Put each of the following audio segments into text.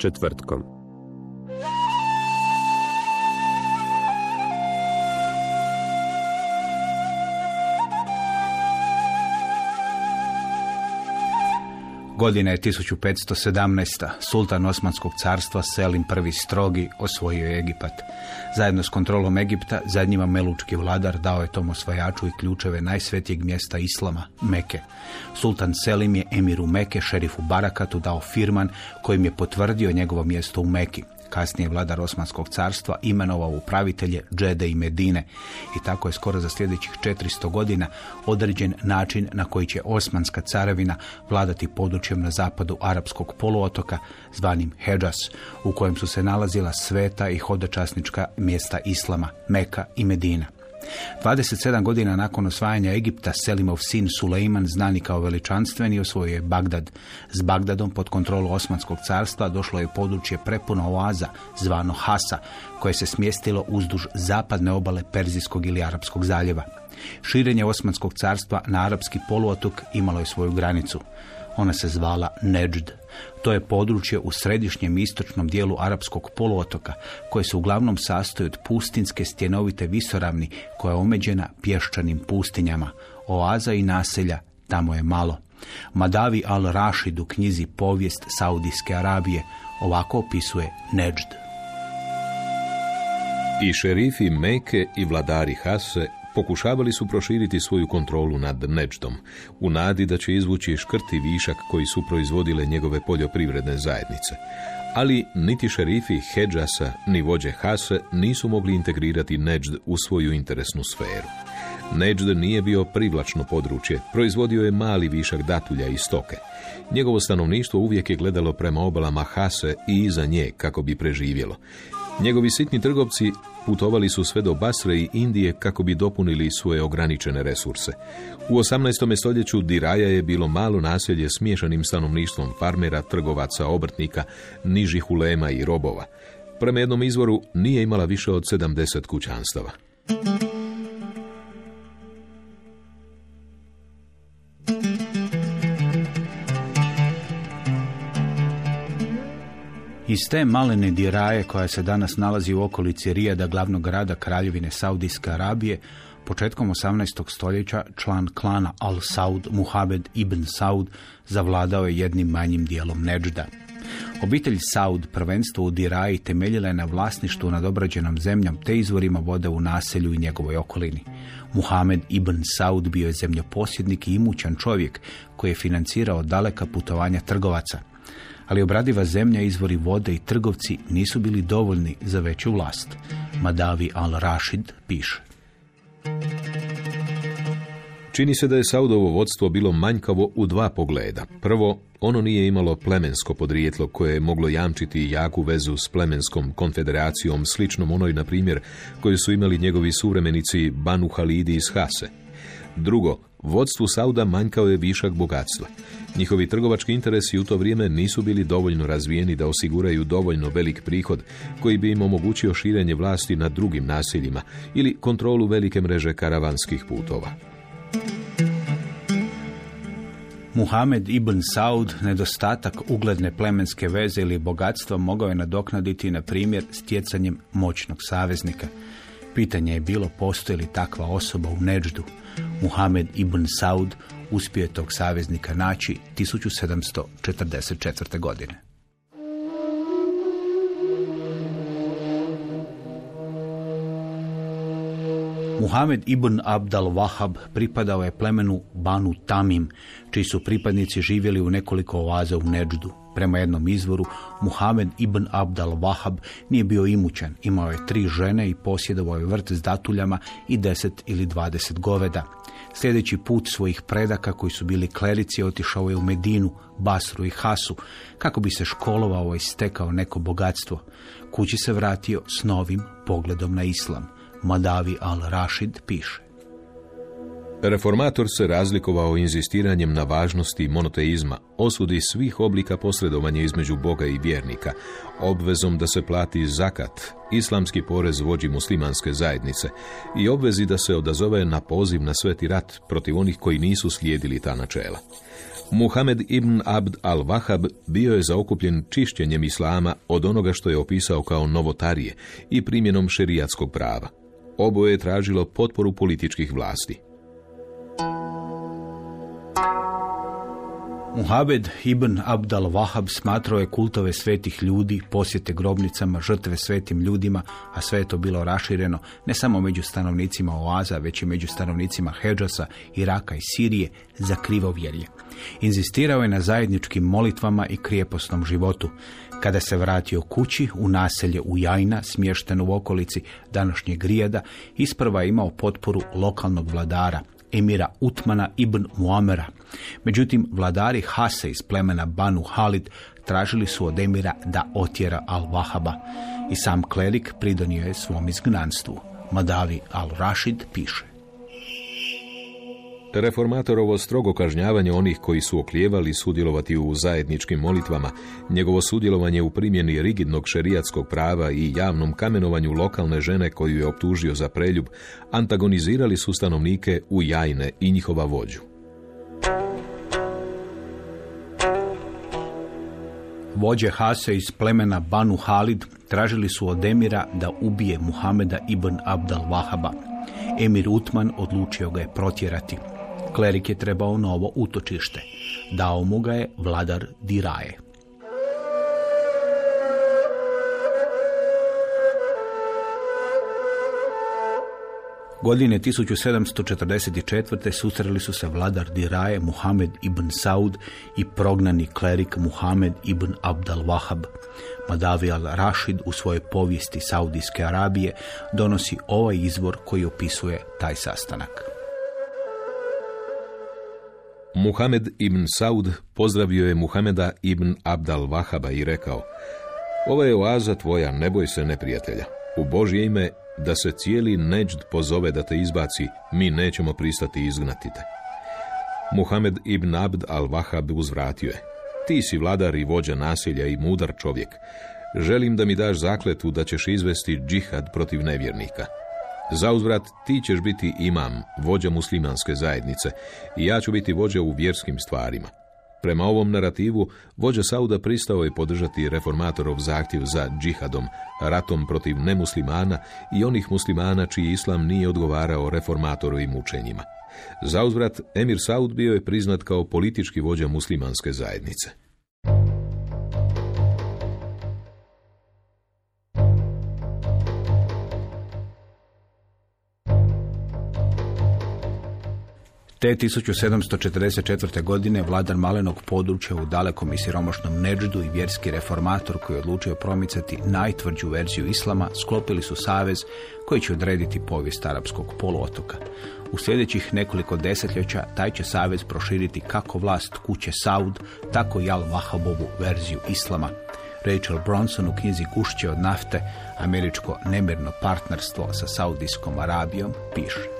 Četvrtkom. Godina je 1517. Sultan Osmanskog carstva Selim I strogi osvojio je Egipat. Zajedno s kontrolom Egipta zadnjima melučki vladar dao je tom osvajaču i ključeve najsvetijeg mjesta Islama, Meke. Sultan Selim je emiru Meke, šerifu Barakatu, dao firman kojim je potvrdio njegovo mjesto u Meki. Kasnije je vladar Osmanskog carstva imenovao upravitelje Džede i Medine i tako je skoro za sljedećih 400 godina određen način na koji će Osmanska carevina vladati područjem na zapadu arapskog poluotoka zvanim Hedžas, u kojem su se nalazila sveta i hodočasnička mjesta Islama, Meka i Medina. 27 godina nakon osvajanja Egipta Selimov sin Suleiman, znani kao veličanstveni, osvojio je Bagdad. S Bagdadom pod kontrolu Osmanskog carstva došlo je područje prepuno oaza, zvano Hasa, koje se smjestilo uzduž zapadne obale Perzijskog ili Arapskog zaljeva. Širenje Osmanskog carstva na Arapski poluotok imalo je svoju granicu. Ona se zvala Neđd. To je područje u središnjem istočnom dijelu arapskog poluotoka, koje se uglavnom sastoji od pustinske stjenovite visoravni koja je omeđena pješčanim pustinjama. Oaza i naselja tamo je malo. Madavi al-Rashid u knjizi Povijest Saudijske Arabije ovako opisuje Neđd. I šerifi Meke i vladari Hase pokušavali su proširiti svoju kontrolu nad Neđdom, u nadi da će izvući škrti višak koji su proizvodile njegove poljoprivredne zajednice. Ali niti šerifi Hedžasa ni vođe Hase nisu mogli integrirati Neđd u svoju interesnu sferu. Neđd nije bio privlačno područje, proizvodio je mali višak datulja i stoke. Njegovo stanovništvo uvijek je gledalo prema obalama Hase i iza nje kako bi preživjelo. Njegovi sitni trgovci putovali su sve do Basre i Indije kako bi dopunili svoje ograničene resurse. U 18. stoljeću Diraja je bilo malo naselje s miješanim stanovništvom farmera, trgovaca, obrtnika, nižih ulema i robova. Prema jednom izvoru nije imala više od 70 kućanstava. Iz te malene diraje koja se danas nalazi u okolici Rijada, glavnog grada Kraljevine Saudijske Arabije, početkom 18. stoljeća član klana Al-Saud, Muhabed ibn Saud, zavladao je jednim manjim dijelom Neđda. Obitelj Saud prvenstvo u Diraji temeljila je na vlasništvu nad obrađenom zemljom te izvorima vode u naselju i njegovoj okolini. Muhamed ibn Saud bio je zemljoposjednik i imućan čovjek koji je financirao daleka putovanja trgovaca ali obradiva zemlja, izvori vode i trgovci nisu bili dovoljni za veću vlast. Madavi al-Rashid piše. Čini se da je Saudovo vodstvo bilo manjkavo u dva pogleda. Prvo, ono nije imalo plemensko podrijetlo koje je moglo jamčiti jaku vezu s plemenskom konfederacijom sličnom onoj, na primjer, koju su imali njegovi suvremenici Banu Halidi iz Hase. Drugo, vodstvu Sauda manjkao je višak bogatstva. Njihovi trgovački interesi u to vrijeme nisu bili dovoljno razvijeni da osiguraju dovoljno velik prihod koji bi im omogućio širenje vlasti nad drugim naseljima ili kontrolu velike mreže karavanskih putova. Muhamed ibn Saud nedostatak ugledne plemenske veze ili bogatstva mogao je nadoknaditi, na primjer, stjecanjem moćnog saveznika. Pitanje je bilo postoji li takva osoba u Neđdu. Muhamed ibn Saud uspio je tog saveznika naći 1744. godine. Muhammed ibn Abdal Wahab pripadao je plemenu Banu Tamim, čiji su pripadnici živjeli u nekoliko oaza u Neđdu. Prema jednom izvoru, Muhammed ibn Abdal Wahab nije bio imućan, imao je tri žene i posjedovao je vrt s datuljama i deset ili dvadeset goveda. Sljedeći put svojih predaka koji su bili klerici otišao je u Medinu, Basru i Hasu kako bi se školovao i stekao neko bogatstvo. Kući se vratio s novim pogledom na islam. Madavi al-Rashid piše. Reformator se razlikovao inzistiranjem na važnosti monoteizma, osudi svih oblika posredovanja između Boga i vjernika, obvezom da se plati zakat, islamski porez vođi muslimanske zajednice i obvezi da se odazove na poziv na sveti rat protiv onih koji nisu slijedili ta načela. Muhammed ibn Abd al-Wahab bio je zaokupljen čišćenjem islama od onoga što je opisao kao novotarije i primjenom šerijatskog prava. Oboje je tražilo potporu političkih vlasti. Muhabed ibn Abdal Wahab smatrao je kultove svetih ljudi, posjete grobnicama, žrtve svetim ljudima, a sve je to bilo rašireno ne samo među stanovnicima Oaza, već i među stanovnicima Hedžasa, Iraka i Sirije za krivovjerje. Inzistirao je na zajedničkim molitvama i krijeposnom životu. Kada se vratio kući u naselje u Jajna, smješteno u okolici današnjeg Grijada, isprva je imao potporu lokalnog vladara, emira Utmana ibn Muamera. Međutim, vladari Hase iz plemena Banu Halid tražili su od emira da otjera al-Wahaba i sam klerik pridonio je svom izgnanstvu. Madavi al-Rashid piše. Reformatorovo strogo kažnjavanje onih koji su oklijevali sudjelovati u zajedničkim molitvama, njegovo sudjelovanje u primjeni rigidnog šerijatskog prava i javnom kamenovanju lokalne žene koju je optužio za preljub, antagonizirali su stanovnike u jajne i njihova vođu. Vođe Hase iz plemena Banu Halid tražili su od Emira da ubije Muhameda ibn Abdal Wahaba. Emir Utman odlučio ga je protjerati. Klerik je trebao novo utočište. Dao mu ga je vladar Diraje. Godine 1744. susreli su se vladar Diraje Muhammed ibn Saud i prognani klerik Muhammed ibn Abdal Wahab. Madavi al-Rashid u svojoj povijesti Saudijske Arabije donosi ovaj izvor koji opisuje taj sastanak. Muhamed ibn Saud pozdravio je Muhameda ibn Abdal Vahaba i rekao Ova je oaza tvoja, ne boj se neprijatelja. U Božje ime da se cijeli neđd pozove da te izbaci, mi nećemo pristati izgnati te. Muhamed ibn Abd al-Wahab uzvratio je. Ti si vladar i vođa nasilja i mudar čovjek. Želim da mi daš zakletu da ćeš izvesti džihad protiv nevjernika. Zauzvrat ti ćeš biti imam, vođa muslimanske zajednice i ja ću biti vođa u vjerskim stvarima. Prema ovom narativu, vođa Sauda pristao je podržati reformatorov zahtjev za džihadom, ratom protiv nemuslimana i onih muslimana čiji islam nije odgovarao reformatorovim učenjima. Zauzvrat, Emir Saud bio je priznat kao politički vođa muslimanske zajednice. Te 1744. godine vladar malenog područja u dalekom i siromašnom Neđdu i vjerski reformator koji je odlučio promicati najtvrđu verziju islama sklopili su savez koji će odrediti povijest arapskog poluotoka. U sljedećih nekoliko desetljeća taj će savez proširiti kako vlast kuće Saud, tako i Al-Wahabovu verziju islama. Rachel Bronson u knjizi Gušće od nafte, američko nemirno partnerstvo sa Saudijskom Arabijom, piše.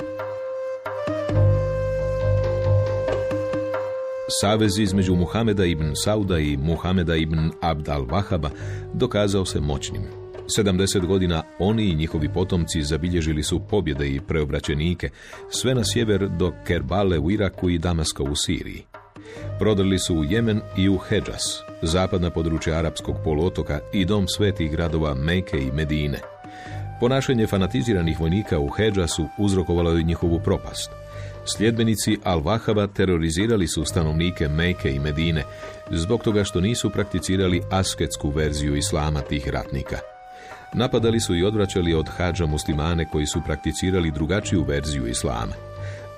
Savez između Muhameda ibn Sauda i Muhameda ibn Abd al-Wahaba dokazao se moćnim. 70 godina oni i njihovi potomci zabilježili su pobjede i preobraćenike, sve na sjever do Kerbale u Iraku i Damaska u Siriji. Prodrli su u Jemen i u Hedžas, zapadna područja arapskog poluotoka i dom svetih gradova Meke i Medine. Ponašanje fanatiziranih vojnika u Hedžasu uzrokovalo je njihovu propast. Sljedbenici Al-Vahaba terorizirali su stanovnike Meke i Medine zbog toga što nisu prakticirali asketsku verziju islama tih ratnika. Napadali su i odvraćali od hađa muslimane koji su prakticirali drugačiju verziju islama.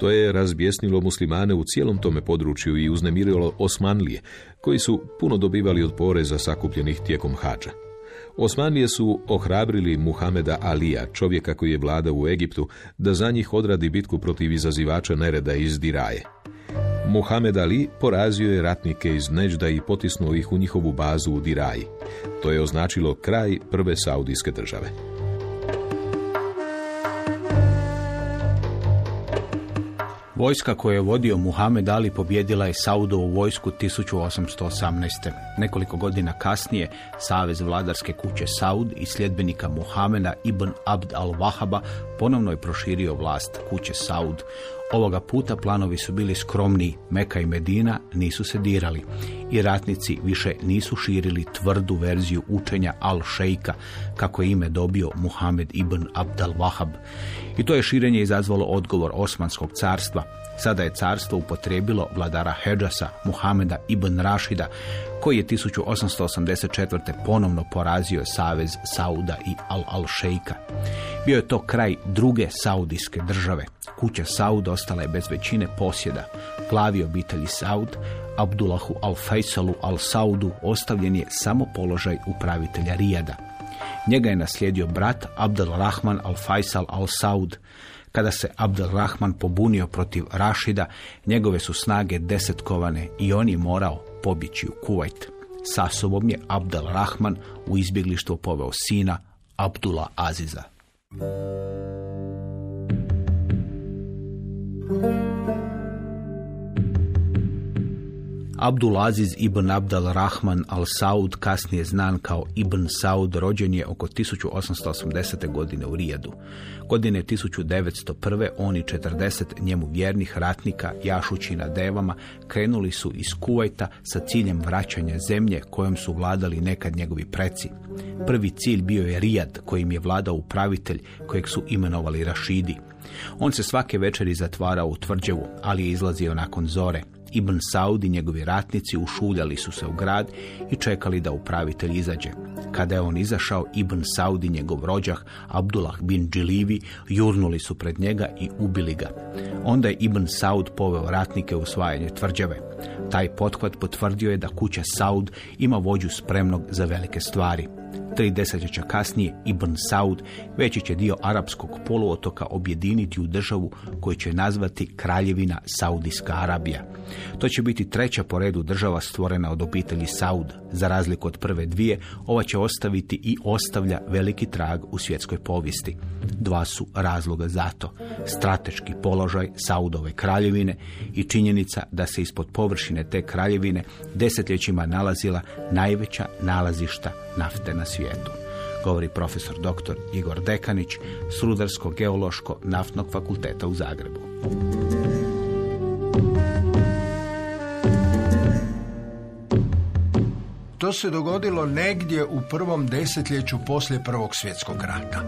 To je razbjesnilo muslimane u cijelom tome području i uznemirilo Osmanlije, koji su puno dobivali od poreza sakupljenih tijekom hađa. Osmanlije su ohrabrili Muhameda Alija, čovjeka koji je vlada u Egiptu, da za njih odradi bitku protiv izazivača nereda iz Diraje. Muhammed Ali porazio je ratnike iz Neđda i potisnuo ih u njihovu bazu u Diraji. To je označilo kraj prve saudijske države. Vojska koju je vodio Muhammed Ali pobjedila je Saudovu vojsku 1818. Nekoliko godina kasnije Savez vladarske kuće Saud i sljedbenika Muhameda ibn Abd al-Wahaba ponovno je proširio vlast kuće Saud. Ovoga puta planovi su bili skromniji, Meka i Medina nisu se dirali i ratnici više nisu širili tvrdu verziju učenja Al-Šejka, kako je ime dobio Muhammed ibn Abdal Wahab. I to je širenje izazvalo odgovor Osmanskog carstva. Sada je carstvo upotrijebilo vladara Hedžasa, Muhameda ibn Rašida, koji je 1884. ponovno porazio savez Sauda i Al-Al-Šejka. Bio je to kraj druge saudijske države. Kuća Saud ostala je bez većine posjeda. Glavi obitelji Saud, Abdullahu al-Fajsalu al-Saudu, ostavljen je samo položaj upravitelja Rijada. Njega je naslijedio brat Abdel Rahman al-Faisal al-Saud. Kada se Abdel Rahman pobunio protiv Rašida, njegove su snage desetkovane i on je morao pobjeći u Kuvajt. Sa sobom je Abdel Rahman u izbjeglištvo poveo sina Abdullah Aziza. Abdulaziz ibn Abdal Rahman al-Saud, kasnije znan kao Ibn Saud, rođen je oko 1880. godine u Rijadu. Godine 1901. oni 40 njemu vjernih ratnika, jašući na devama, krenuli su iz Kuvajta sa ciljem vraćanja zemlje kojom su vladali nekad njegovi preci. Prvi cilj bio je Rijad, kojim je vladao upravitelj, kojeg su imenovali Rašidi. On se svake večeri zatvarao u tvrđevu, ali je izlazio nakon zore. Ibn Saud i njegovi ratnici ušuljali su se u grad i čekali da upravitelj izađe. Kada je on izašao, Ibn Saud i njegov rođah, Abdullah bin Džilivi, jurnuli su pred njega i ubili ga. Onda je Ibn Saud poveo ratnike u osvajanje tvrđave. Taj pothvat potvrdio je da kuća Saud ima vođu spremnog za velike stvari. Tri desetljeća kasnije Ibn Saud veći će dio arapskog poluotoka objediniti u državu koju će nazvati Kraljevina Saudijska Arabija. To će biti treća po redu država stvorena od obitelji Saud. Za razliku od prve dvije, ova će ostaviti i ostavlja veliki trag u svjetskoj povijesti. Dva su razloga za to. Strateški položaj Saudove kraljevine i činjenica da se ispod površine te kraljevine desetljećima nalazila najveća nalazišta nafte na svijetu govori profesor dr. Igor Dekanić s Rudarsko-geološko-naftnog fakulteta u Zagrebu. To se dogodilo negdje u prvom desetljeću poslije Prvog svjetskog rata.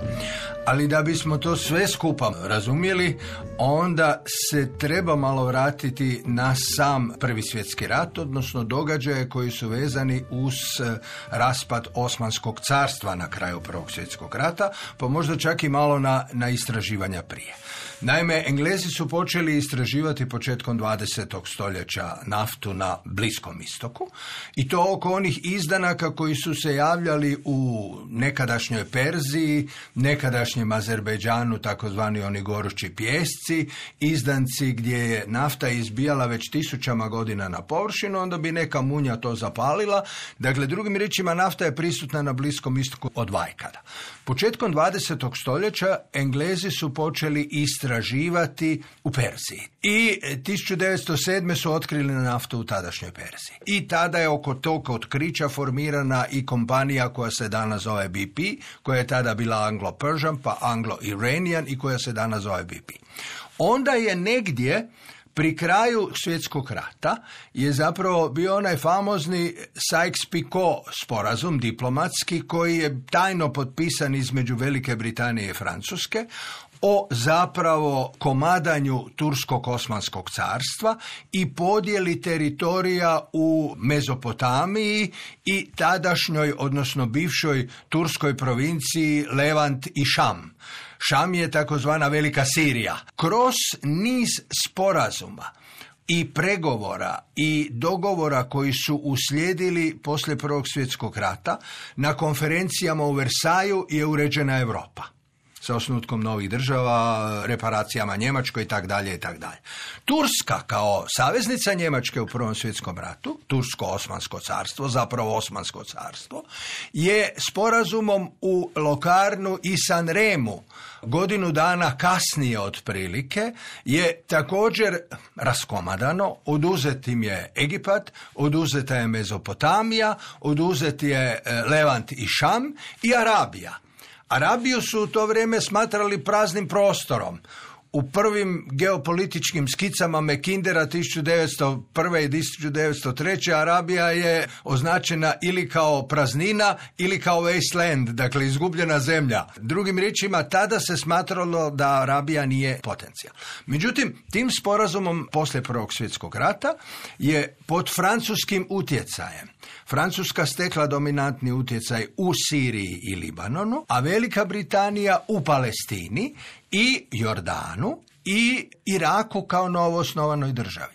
Ali da bismo to sve skupa razumjeli, onda se treba malo vratiti na sam Prvi svjetski rat, odnosno događaje koji su vezani uz eh, raspad Osmanskog carstva na kraju Prvog svjetskog rata, pa možda čak i malo na, na istraživanja prije. Naime, Englezi su počeli istraživati početkom 20. stoljeća naftu na Bliskom istoku i to oko onih izdanaka koji su se javljali u nekadašnjoj Perziji, nekadašnjem Azerbejdžanu, takozvani oni gorući pjesci, izdanci gdje je nafta izbijala već tisućama godina na površinu, onda bi neka munja to zapalila. Dakle, drugim riječima, nafta je prisutna na Bliskom istoku od vajkada. Početkom 20. stoljeća Englezi su počeli istraživati u Perziji. I 1907. su otkrili naftu u tadašnjoj Perziji. I tada je oko tog otkrića formirana i kompanija koja se danas zove BP, koja je tada bila Anglo-Persian, pa Anglo-Iranian i koja se danas zove BP. Onda je negdje pri kraju svjetskog rata je zapravo bio onaj famozni Sykes-Picot sporazum diplomatski koji je tajno potpisan između Velike Britanije i Francuske o zapravo komadanju Turskog-Osmanskog carstva i podjeli teritorija u Mezopotamiji i tadašnjoj, odnosno bivšoj turskoj provinciji Levant i Šam. Šam je takozvana Velika Sirija. Kroz niz sporazuma i pregovora i dogovora koji su uslijedili poslije Prvog svjetskog rata na konferencijama u Versaju je uređena Europa sa osnutkom novih država, reparacijama Njemačkoj i tak dalje i tak dalje. Turska kao saveznica Njemačke u Prvom svjetskom ratu, Tursko-Osmansko carstvo, zapravo Osmansko carstvo, je sporazumom u Lokarnu i Sanremu godinu dana kasnije otprilike je također raskomadano, oduzet im je Egipat, oduzeta je Mezopotamija, oduzet je e, Levant i Šam i Arabija. Arabiju su u to vrijeme smatrali praznim prostorom. U prvim geopolitičkim skicama Mekindera 1901. i 1903. Arabija je označena ili kao praznina ili kao wasteland, dakle izgubljena zemlja. Drugim riječima, tada se smatralo da Arabija nije potencijal. Međutim, tim sporazumom poslije Prvog svjetskog rata je pod francuskim utjecajem Francuska stekla dominantni utjecaj u Siriji i Libanonu, a Velika Britanija u Palestini i Jordanu i Iraku kao novoosnovanoj državi.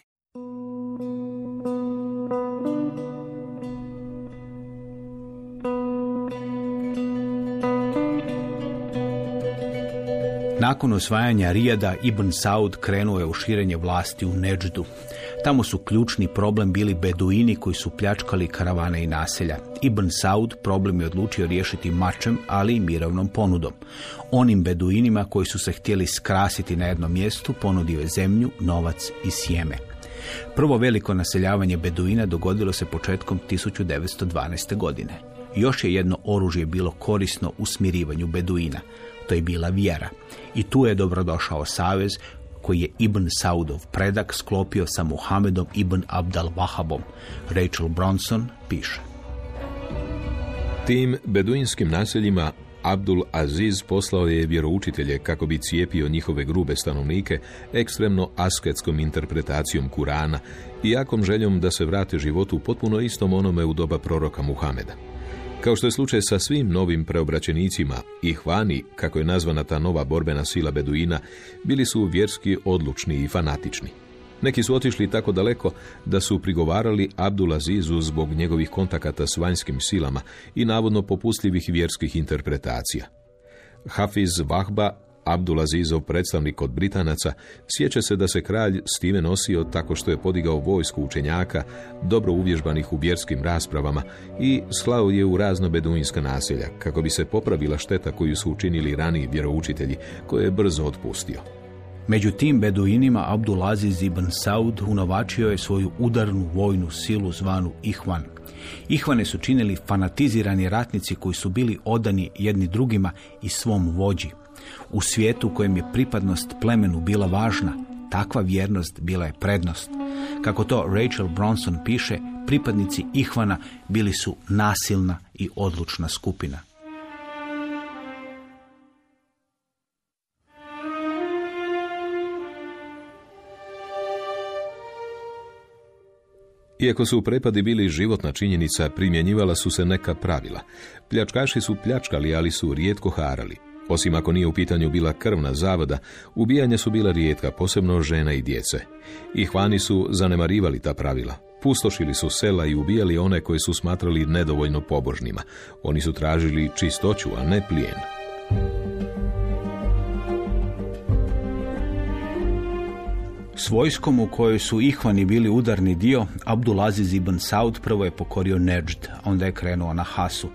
Nakon osvajanja Rijada, Ibn Saud krenuo je u širenje vlasti u Neđdu. Tamo su ključni problem bili beduini koji su pljačkali karavane i naselja. Ibn Saud problem je odlučio riješiti mačem, ali i mirovnom ponudom. Onim beduinima koji su se htjeli skrasiti na jednom mjestu ponudio je zemlju, novac i sjeme. Prvo veliko naseljavanje beduina dogodilo se početkom 1912. godine. Još je jedno oružje bilo korisno u smirivanju beduina. To je bila vjera. I tu je dobrodošao savez koji je Ibn Saudov predak sklopio sa Muhamedom Ibn Abdal Wahabom. Rachel Bronson piše. Tim beduinskim naseljima Abdul Aziz poslao je vjeroučitelje kako bi cijepio njihove grube stanovnike ekstremno asketskom interpretacijom Kurana i jakom željom da se vrate životu potpuno istom onome u doba proroka Muhameda. Kao što je slučaj sa svim novim preobraćenicima, i hvani, kako je nazvana ta nova borbena sila Beduina, bili su vjerski odlučni i fanatični. Neki su otišli tako daleko da su prigovarali Abdulazizu zbog njegovih kontakata s vanjskim silama i navodno popustljivih vjerskih interpretacija. Hafiz Vahba Abdulazizov predstavnik od Britanaca, sjeća se da se kralj s time nosio tako što je podigao vojsku učenjaka, dobro uvježbanih u vjerskim raspravama i slao je u razno beduinska naselja, kako bi se popravila šteta koju su učinili raniji vjeroučitelji, koje je brzo otpustio. Među tim beduinima Abdulaziz ibn Saud unovačio je svoju udarnu vojnu silu zvanu Ihvan. Ihvane su činili fanatizirani ratnici koji su bili odani jedni drugima i svom vođi. U svijetu u kojem je pripadnost plemenu bila važna, takva vjernost bila je prednost. Kako to Rachel Bronson piše, pripadnici Ihvana bili su nasilna i odlučna skupina. Iako su prepadi bili životna činjenica, primjenjivala su se neka pravila. Pljačkaši su pljačkali, ali su rijetko harali. Osim ako nije u pitanju bila krvna zavoda, ubijanja su bila rijetka, posebno žena i djece. I hvani su zanemarivali ta pravila. Pustošili su sela i ubijali one koje su smatrali nedovoljno pobožnima. Oni su tražili čistoću, a ne plijen. S vojskom u kojoj su Ihvani bili udarni dio, Abdulaziz ibn Saud prvo je pokorio Neđd, a onda je krenuo na Hasu.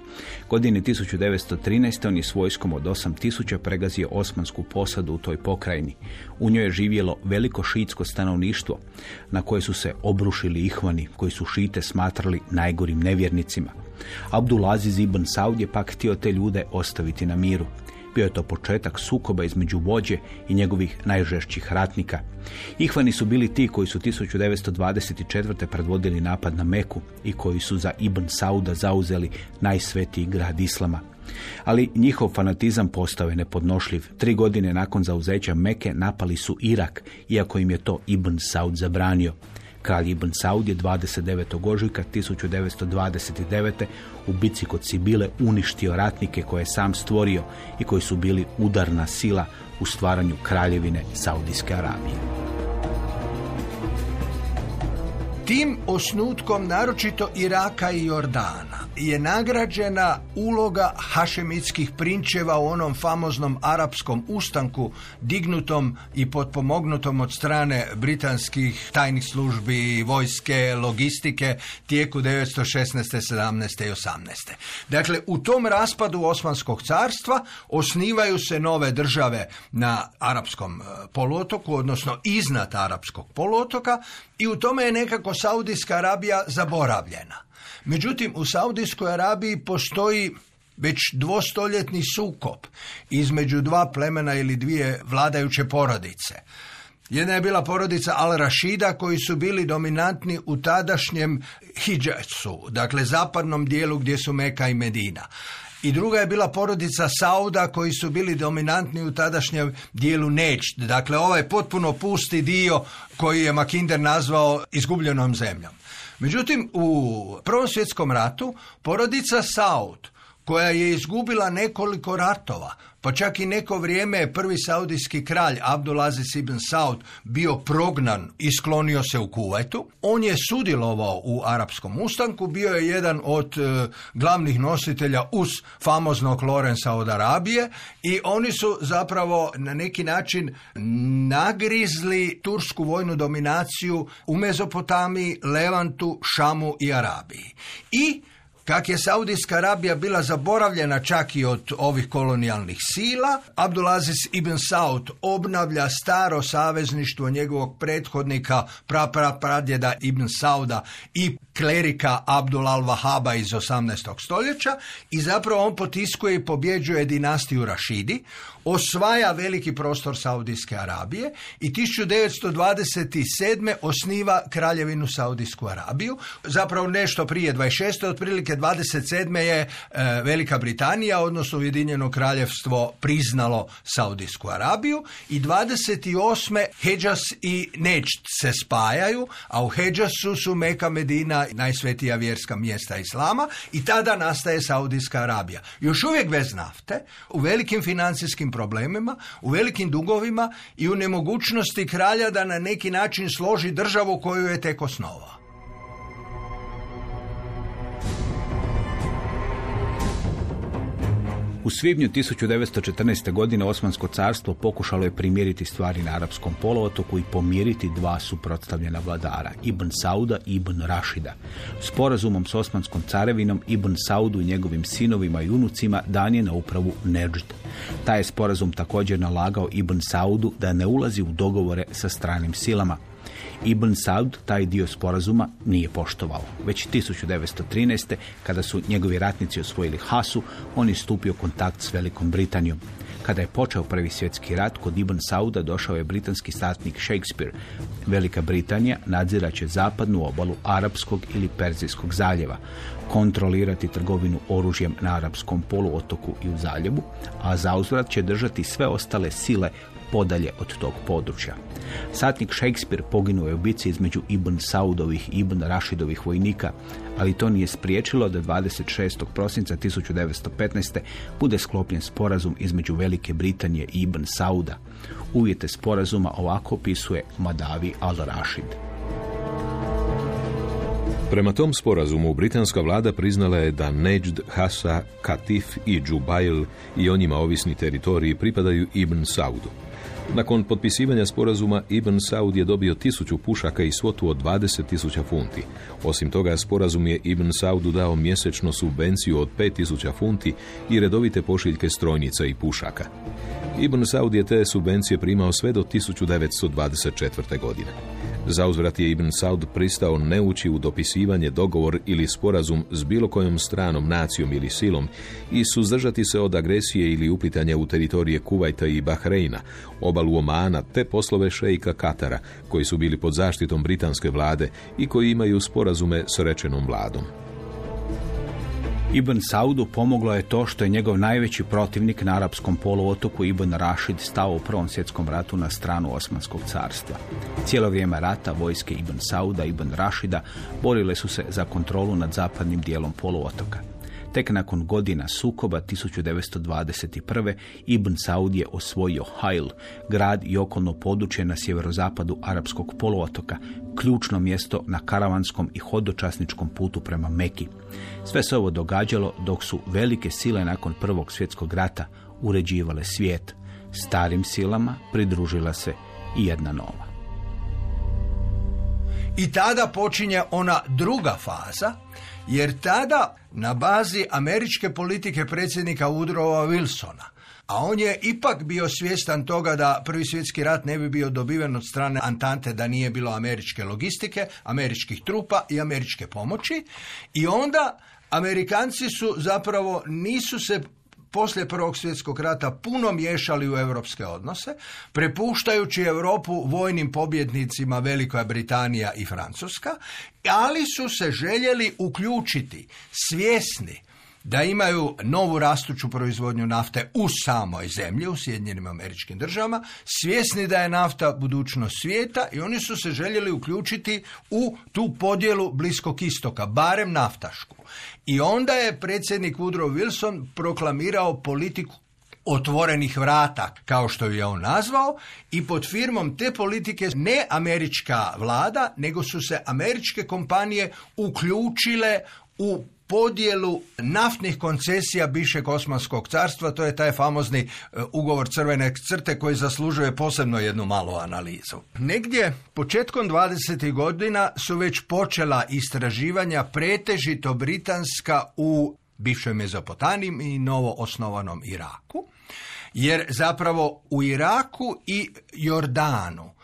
Godine 1913. on je s vojskom od 8000 pregazio osmansku posadu u toj pokrajini. U njoj je živjelo veliko šitsko stanovništvo, na koje su se obrušili Ihvani, koji su šite smatrali najgorim nevjernicima. Abdulaziz ibn Saud je pak htio te ljude ostaviti na miru. Bio je to početak sukoba između vođe i njegovih najžešćih ratnika. Ihvani su bili ti koji su 1924. predvodili napad na Meku i koji su za Ibn Sauda zauzeli najsvetiji grad Islama. Ali njihov fanatizam postao je nepodnošljiv. Tri godine nakon zauzeća Meke napali su Irak, iako im je to Ibn Saud zabranio. Kralj Ibn Saud je 29. ožujka 1929. u bici kod Sibile uništio ratnike koje je sam stvorio i koji su bili udarna sila u stvaranju kraljevine Saudijske Arabije. Tim osnutkom, naročito Iraka i Jordana, je nagrađena uloga hašemitskih prinčeva u onom famoznom arapskom ustanku dignutom i potpomognutom od strane britanskih tajnih službi, vojske, logistike tijeku 1916. 17. i 18. Dakle, u tom raspadu Osmanskog carstva osnivaju se nove države na arapskom e, poluotoku, odnosno iznad arapskog poluotoka i u tome je nekako Saudijska Arabija zaboravljena. Međutim, u Saudijskoj Arabiji postoji već dvostoljetni sukob između dva plemena ili dvije vladajuće porodice. Jedna je bila porodica Al-Rashida koji su bili dominantni u tadašnjem Hidžasu, dakle zapadnom dijelu gdje su Meka i Medina. I druga je bila porodica Sauda koji su bili dominantni u tadašnjem dijelu Neč, dakle ovaj potpuno pusti dio koji je Makinder nazvao izgubljenom zemljom. Međutim, u Prvom svjetskom ratu porodica Saud, koja je izgubila nekoliko ratova, pa čak i neko vrijeme je prvi saudijski kralj Abdulaziz ibn Saud bio prognan i sklonio se u Kuvajtu. On je sudjelovao u arapskom ustanku, bio je jedan od e, glavnih nositelja uz famoznog Lorenza od Arabije i oni su zapravo na neki način nagrizli tursku vojnu dominaciju u Mezopotamiji, Levantu, Šamu i Arabiji. I Kak je Saudijska Arabija bila zaboravljena čak i od ovih kolonijalnih sila, Abdulaziz ibn Saud obnavlja staro savezništvo njegovog prethodnika, pra, pra, pradjeda ibn Sauda i klerika Abdul al-Wahaba iz 18. stoljeća i zapravo on potiskuje i pobjeđuje dinastiju Rašidi, osvaja veliki prostor Saudijske Arabije i 1927. osniva kraljevinu Saudijsku Arabiju. Zapravo nešto prije 26. otprilike 27. je e, Velika Britanija, odnosno Ujedinjeno kraljevstvo priznalo Saudijsku Arabiju i 28. Hedžas i Nečt se spajaju, a u Hedžasu su Meka Medina najsvetija vjerska mjesta Islama i tada nastaje Saudijska Arabija. Još uvijek bez nafte, u velikim financijskim problemima, u velikim dugovima i u nemogućnosti kralja da na neki način složi državu koju je tek osnovao. U svibnju 1914. godine Osmansko carstvo pokušalo je primiriti stvari na arapskom poluotoku i pomiriti dva suprotstavljena vladara, Ibn Sauda i Ibn Rašida. Sporazumom s Osmanskom carevinom Ibn Saudu i njegovim sinovima i unucima dan je na upravu Neđd. Taj je sporazum također nalagao Ibn Saudu da ne ulazi u dogovore sa stranim silama. Ibn Saud taj dio sporazuma nije poštovao. Već 1913. kada su njegovi ratnici osvojili Hasu, on je stupio kontakt s Velikom Britanijom. Kada je počeo prvi svjetski rat, kod Ibn Sauda došao je britanski satnik Shakespeare. Velika Britanija nadziraće zapadnu obalu Arapskog ili Perzijskog zaljeva, kontrolirati trgovinu oružjem na Arapskom poluotoku i u zaljevu, a zauzvrat će držati sve ostale sile podalje od tog područja. Satnik Shakespeare poginuo je u bici između Ibn Saudovih i Ibn Rašidovih vojnika, ali to nije spriječilo da 26. prosinca 1915. bude sklopljen sporazum između Velike Britanije i Ibn Sauda. Uvjete sporazuma ovako opisuje Madavi al-Rashid. Prema tom sporazumu britanska vlada priznala je da Nejd, Hasa, Katif i Džubail i o njima ovisni teritoriji pripadaju Ibn Saudu. Nakon potpisivanja sporazuma Ibn Saud je dobio tisuću pušaka i svotu od 20 tisuća funti. Osim toga, sporazum je Ibn Saudu dao mjesečno subvenciju od 5000 funti i redovite pošiljke strojnica i pušaka. Ibn Saud je te subvencije primao sve do 1924. godine. Zauzvrat je Ibn Saud pristao ne ući u dopisivanje, dogovor ili sporazum s bilo kojom stranom, nacijom ili silom i suzdržati se od agresije ili uplitanja u teritorije Kuvajta i Bahreina, obalu Omana te poslove šejka Katara, koji su bili pod zaštitom britanske vlade i koji imaju sporazume s rečenom vladom. Ibn Saudu pomoglo je to što je njegov najveći protivnik na arapskom poluotoku Ibn Rashid stao u Prvom svjetskom ratu na stranu Osmanskog carstva. Cijelo vrijeme rata vojske Ibn Sauda i Ibn Rashida borile su se za kontrolu nad zapadnim dijelom poluotoka. Tek nakon godina sukoba 1921. Ibn Saud je osvojio Hail, grad i okolno područje na sjeverozapadu arapskog poluotoka, ključno mjesto na karavanskom i hodočasničkom putu prema Meki. Sve se ovo događalo dok su velike sile nakon Prvog svjetskog rata uređivale svijet. Starim silama pridružila se i jedna nova. I tada počinje ona druga faza, jer tada na bazi američke politike predsjednika Woodrowa Wilsona, a on je ipak bio svjestan toga da prvi svjetski rat ne bi bio dobiven od strane Antante da nije bilo američke logistike, američkih trupa i američke pomoći. I onda Amerikanci su zapravo nisu se poslije Prvog svjetskog rata puno miješali u europske odnose, prepuštajući Europu vojnim pobjednicima Velika Britanija i Francuska, ali su se željeli uključiti svjesni da imaju novu rastuću proizvodnju nafte u samoj zemlji, u Sjedinjenim američkim državama, svjesni da je nafta budućnost svijeta i oni su se željeli uključiti u tu podjelu Bliskog istoka, barem naftašku. I onda je predsjednik Woodrow Wilson proklamirao politiku otvorenih vrata, kao što je on nazvao, i pod firmom te politike ne američka vlada, nego su se američke kompanije uključile u podjelu naftnih koncesija bivšeg Osmanskog carstva, to je taj famozni e, ugovor crvene crte koji zaslužuje posebno jednu malu analizu. Negdje početkom 20. godina su već počela istraživanja pretežito britanska u bivšoj Mezopotamiji i novo osnovanom Iraku, jer zapravo u Iraku i Jordanu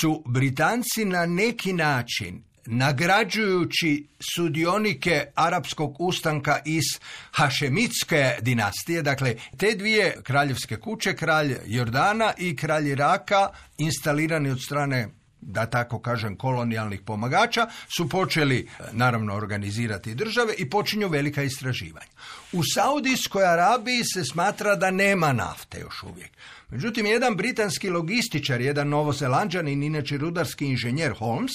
su Britanci na neki način nagrađujući sudionike arapskog ustanka iz Hašemitske dinastije, dakle te dvije kraljevske kuće, kralj Jordana i kralj Iraka, instalirani od strane da tako kažem, kolonijalnih pomagača, su počeli naravno organizirati države i počinju velika istraživanja. U Saudijskoj Arabiji se smatra da nema nafte još uvijek. Međutim, jedan britanski logističar, jedan novozelanđanin, inače rudarski inženjer Holmes,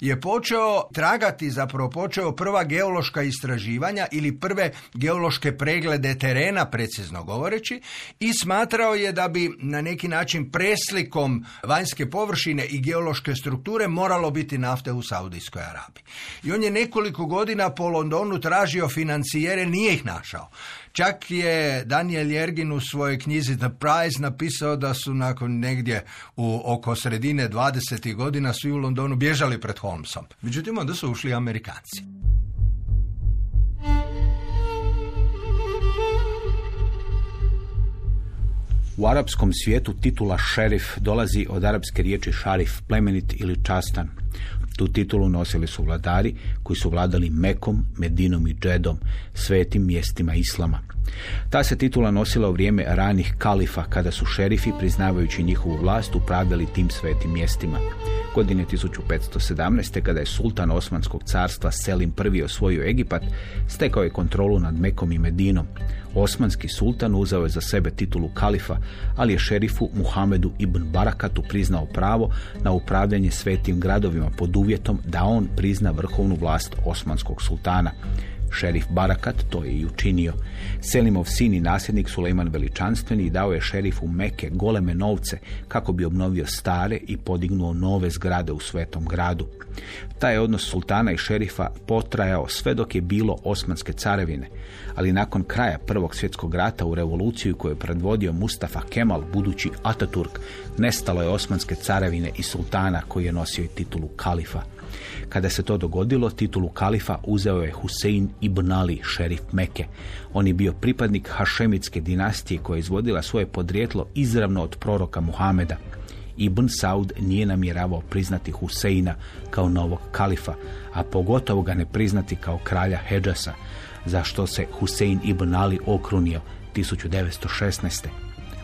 je počeo tragati, zapravo počeo prva geološka istraživanja ili prve geološke preglede terena, precizno govoreći, i smatrao je da bi na neki način preslikom vanjske površine i geološke strukture moralo biti nafte u Saudijskoj Arabiji. I on je nekoliko godina po Londonu tražio financijere, nije ih našao. Čak je Daniel Jergin u svojoj knjizi The Prize napisao da su nakon negdje u oko sredine 20. godina svi u Londonu bježali pred Holmesom. Međutim, onda su ušli Amerikanci. U arapskom svijetu titula šerif dolazi od arapske riječi šarif, plemenit ili častan. Tu titulu nosili su vladari koji su vladali Mekom, Medinom i Džedom, svetim mjestima Islama. Ta se titula nosila u vrijeme ranih kalifa kada su šerifi, priznavajući njihovu vlast, upravljali tim svetim mjestima. Godine 1517. kada je sultan Osmanskog carstva Selim I osvojio Egipat, stekao je kontrolu nad Mekom i Medinom. Osmanski sultan uzeo je za sebe titulu kalifa, ali je šerifu Muhamedu ibn Barakatu priznao pravo na upravljanje svetim gradovima pod uvjetom da on prizna vrhovnu vlast osmanskog sultana. Šerif Barakat to je i učinio. Selimov sin i nasljednik Sulejman Veličanstveni dao je šerifu Meke goleme novce kako bi obnovio stare i podignuo nove zgrade u svetom gradu. Taj odnos sultana i šerifa potrajao sve dok je bilo Osmanske carevine, ali nakon kraja Prvog svjetskog rata u revoluciju koju je predvodio Mustafa Kemal, budući Ataturk, nestalo je Osmanske carevine i sultana koji je nosio i titulu kalifa. Kada se to dogodilo, titulu kalifa uzeo je Husein ibn Ali, šerif Meke. On je bio pripadnik Hašemitske dinastije koja je izvodila svoje podrijetlo izravno od proroka Muhameda. Ibn Saud nije namjeravao priznati Huseina kao novog kalifa, a pogotovo ga ne priznati kao kralja Hedžasa, za što se Husein ibn Ali okrunio 1916.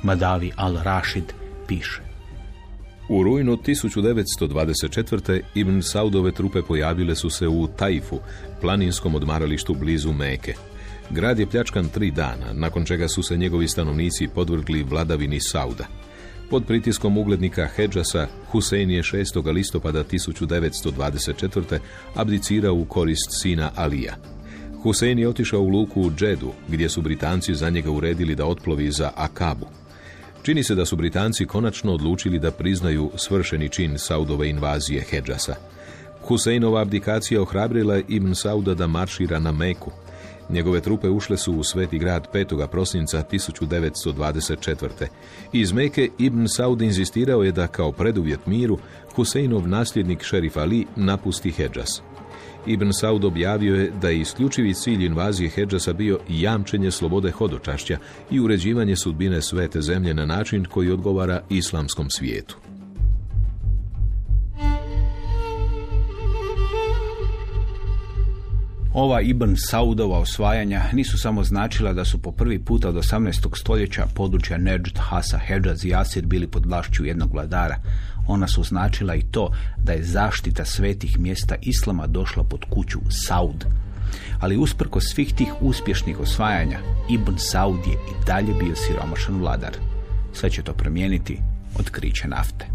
Madavi al-Rashid piše. U rujnu 1924. Ibn Saudove trupe pojavile su se u Taifu, planinskom odmaralištu blizu Meke. Grad je pljačkan tri dana, nakon čega su se njegovi stanovnici podvrgli vladavini Sauda. Pod pritiskom uglednika Hedžasa, Husein je 6. listopada 1924. abdicirao u korist sina Alija. Husein je otišao u luku u Džedu, gdje su Britanci za njega uredili da otplovi za Akabu. Čini se da su Britanci konačno odlučili da priznaju svršeni čin Saudove invazije Hedžasa. Huseinova abdikacija ohrabrila Ibn Sauda da maršira na Meku. Njegove trupe ušle su u sveti grad 5. prosinca 1924. Iz Meke Ibn Saud inzistirao je da kao preduvjet miru Huseinov nasljednik šerif Ali napusti Hedžas. Ibn Saud objavio je da je isključivi cilj invazije Hedžasa bio jamčenje slobode hodočašća i uređivanje sudbine svete zemlje na način koji odgovara islamskom svijetu. Ova Ibn Saudova osvajanja nisu samo značila da su po prvi puta od 18. stoljeća područja Nejd, Hasa, Hedžaz i Asir bili pod vlašću jednog vladara. Ona su značila i to da je zaštita svetih mjesta Islama došla pod kuću Saud. Ali usprko svih tih uspješnih osvajanja, Ibn Saud je i dalje bio siromašan vladar. Sve će to promijeniti otkriće nafte.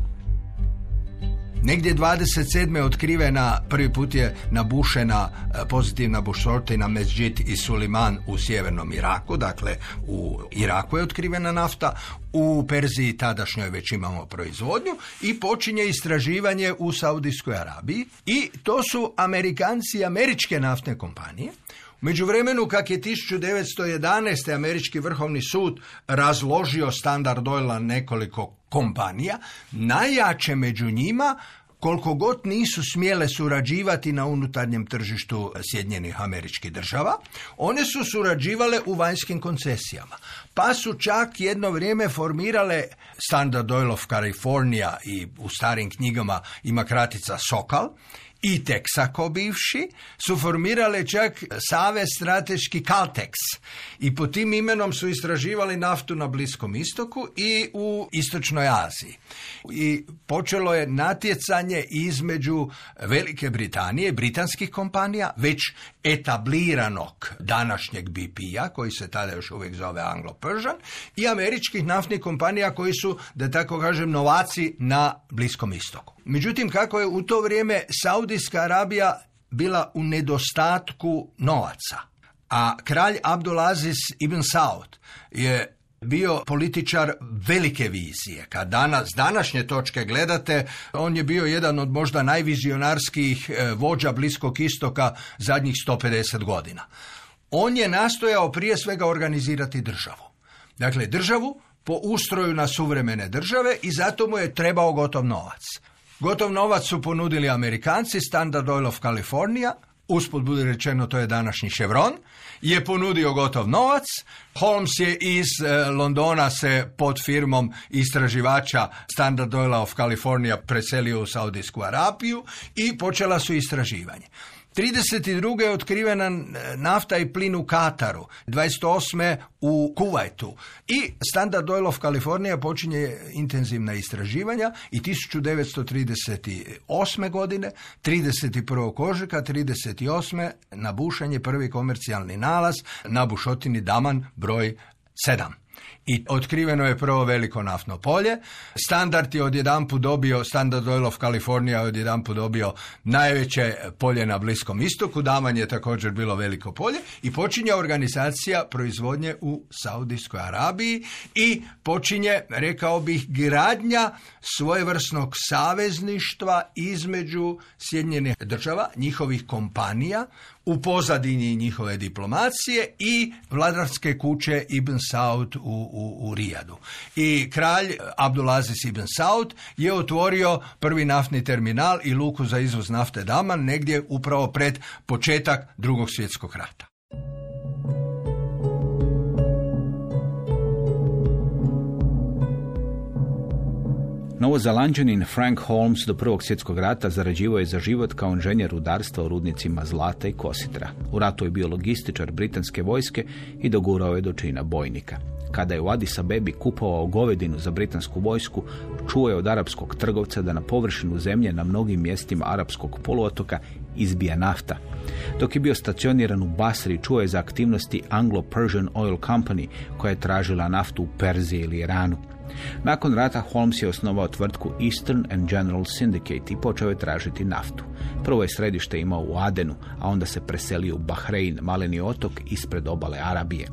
Negdje 27. otkrivena, prvi put je nabušena e, pozitivna bušotina Mezđit i Suliman u sjevernom Iraku, dakle u Iraku je otkrivena nafta, u Perziji tadašnjoj već imamo proizvodnju i počinje istraživanje u Saudijskoj Arabiji i to su Amerikanci i američke naftne kompanije u međuvremenu, kak je 1911. američki vrhovni sud razložio standard Oila nekoliko kompanija, najjače među njima koliko god nisu smjele surađivati na unutarnjem tržištu Sjedinjenih američkih država, one su surađivale u vanjskim koncesijama. Pa su čak jedno vrijeme formirale Standard Oil of California i u starim knjigama ima kratica Sokal, i Texaco bivši su formirale čak Save strateški Caltex i po tim imenom su istraživali naftu na Bliskom istoku i u Istočnoj Aziji. I počelo je natjecanje između Velike Britanije, britanskih kompanija, već etabliranog današnjeg BP-a, koji se tada još uvijek zove Anglo-Persian, i američkih naftnih kompanija koji su, da tako kažem, novaci na Bliskom istoku. Međutim, kako je u to vrijeme Saudijska Arabija bila u nedostatku novaca, a kralj Abdulaziz ibn Saud je bio političar velike vizije. Kad danas, današnje točke gledate, on je bio jedan od možda najvizionarskih e, vođa Bliskog istoka zadnjih 150 godina. On je nastojao prije svega organizirati državu. Dakle, državu po ustroju na suvremene države i zato mu je trebao gotov novac. Gotov novac su ponudili Amerikanci, Standard Oil of California, usput bude rečeno to je današnji Chevron, je ponudio gotov novac. Holmes je iz e, Londona se pod firmom istraživača Standard Oil of California preselio u Saudijsku Arabiju i počela su istraživanje. 32. je otkrivena e, nafta i plin u Kataru, 28. u Kuvajtu i Standard Oil of California počinje intenzivna istraživanja i 1938. godine, 31. ožujka, 38. na bušanje prvi komercijalni nalaz na bušotini Daman broj 7 i otkriveno je prvo veliko naftno polje. Standard je odjedanput dobio, Standard Oil of California je odjedanput dobio najveće polje na Bliskom istoku, Daman je također bilo veliko polje i počinje organizacija proizvodnje u Saudijskoj Arabiji i počinje, rekao bih, gradnja svojevrsnog savezništva između Sjedinjenih država, njihovih kompanija, u pozadini njihove diplomacije i vladarske kuće Ibn Saud u, u, u Rijadu. I kralj Abdulaziz Ibn Saud je otvorio prvi naftni terminal i luku za izvoz nafte Daman negdje upravo pred početak drugog svjetskog rata. Novozalanđanin Frank Holmes do Prvog svjetskog rata zarađivao je za život kao inženjer rudarstva u rudnicima zlata i kositra. U ratu je bio logističar britanske vojske i dogurao je do čina bojnika. Kada je u Addis Abebi kupovao govedinu za britansku vojsku, čuo je od arapskog trgovca da na površinu zemlje na mnogim mjestima arapskog poluotoka izbija nafta. Dok je bio stacioniran u Basri, čuo je za aktivnosti Anglo-Persian Oil Company koja je tražila naftu u Perziji ili Iranu. Nakon rata Holmes je osnovao tvrtku Eastern and General Syndicate i počeo je tražiti naftu. Prvo je središte imao u Adenu, a onda se preselio u Bahrein, maleni otok ispred obale Arabije.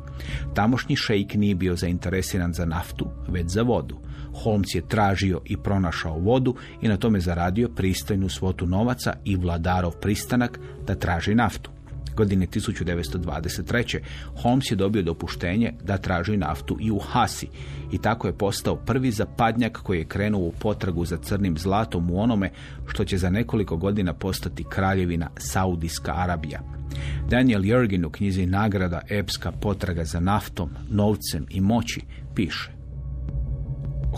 Tamošnji šejk nije bio zainteresiran za naftu, već za vodu. Holmes je tražio i pronašao vodu i na tome zaradio pristojnu svotu novaca i vladarov pristanak da traži naftu. Godine 1923. Holmes je dobio dopuštenje da traži naftu i u Hasi i tako je postao prvi zapadnjak koji je krenuo u potragu za crnim zlatom u onome što će za nekoliko godina postati kraljevina Saudijska Arabija. Daniel Jurgin u knjizi nagrada Epska potraga za naftom, novcem i moći piše